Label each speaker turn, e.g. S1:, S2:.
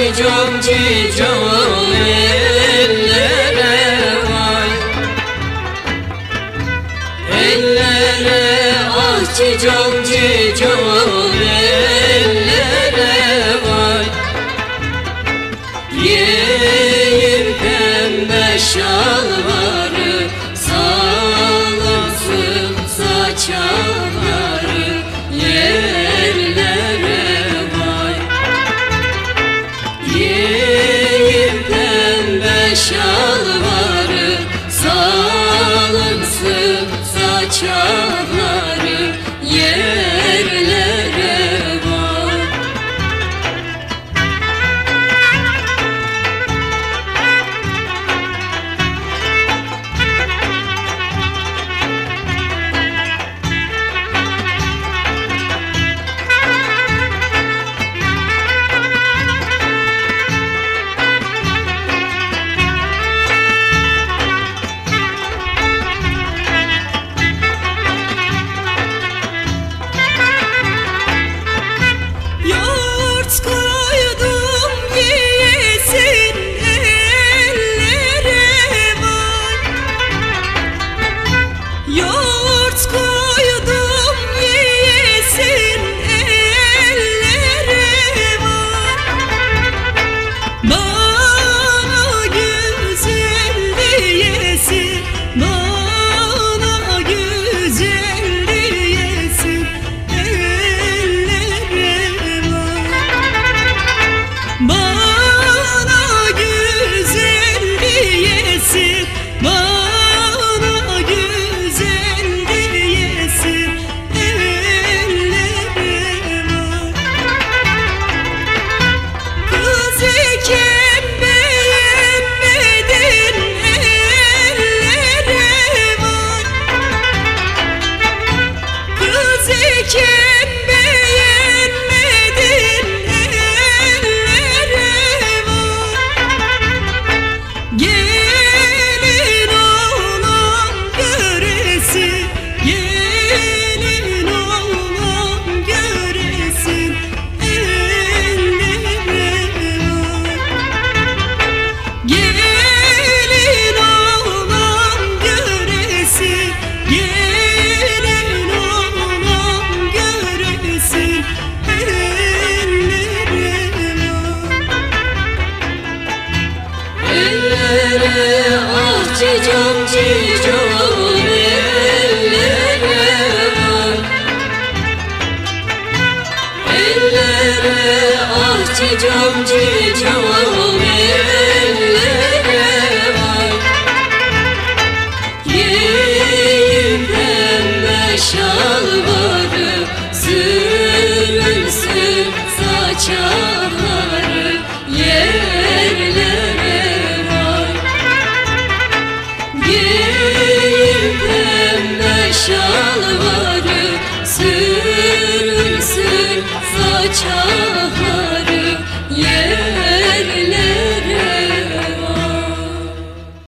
S1: cicom cicom ellere vay. Ellere ah cicom cicom ellere vay. Yeyim pembe şalvar 秋 love, love.